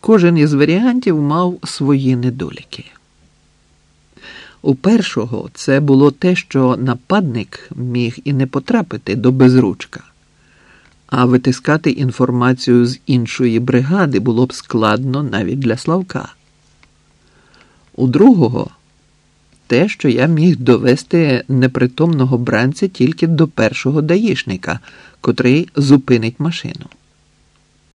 кожен із варіантів мав свої недоліки. У першого це було те, що нападник міг і не потрапити до безручка, а витискати інформацію з іншої бригади було б складно навіть для Славка. У другого те, що я міг довести непритомного бранця тільки до першого даїшника, котрий зупинить машину.